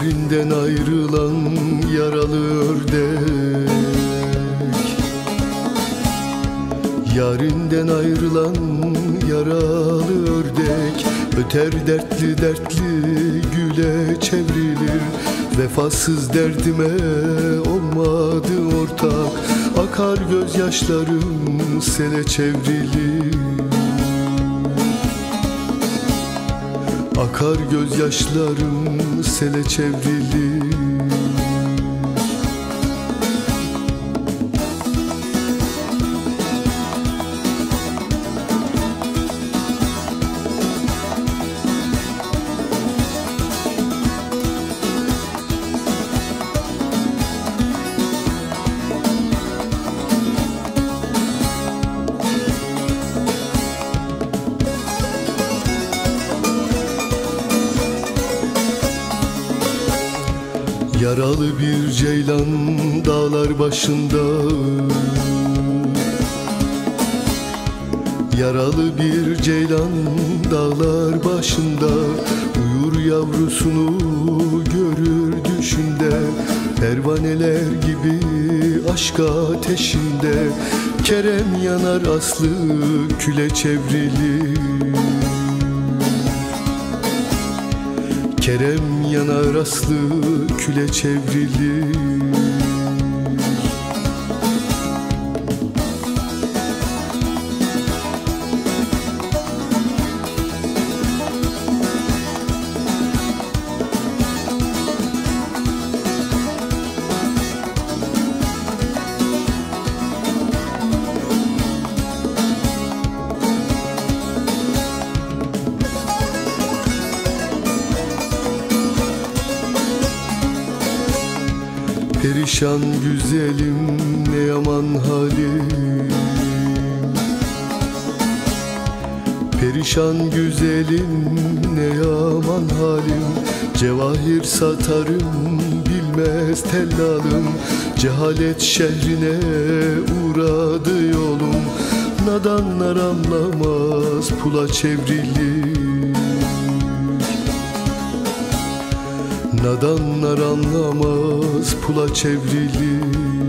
Yarinden ayrılan yaralı ördek Yarinden ayrılan yaralı ördek Öter dertli dertli güle çevrilir. Vefasız derdime olmadı ortak. Akar gözyaşlarım sele çevrilir Akar gözyaşlarım sele çevrilir Yaralı bir ceylan dağlar başında. Yaralı bir ceylan dağlar başında. Uyur yavrusunu görür düşünde. Pervaneler gibi aşk ateşinde. Kerem yanar aslı küle çevrilir Kerem yanar aslı küle çevrilir Perişan güzelim ne yaman halim. Perişan güzelim ne yaman halim. Cevahir satarım bilmez tellalım. Cehalet şehrine uğradı yolum. Nadanlar anlamaz pula çevrilir Nadanlar anlamaz pula çevrilir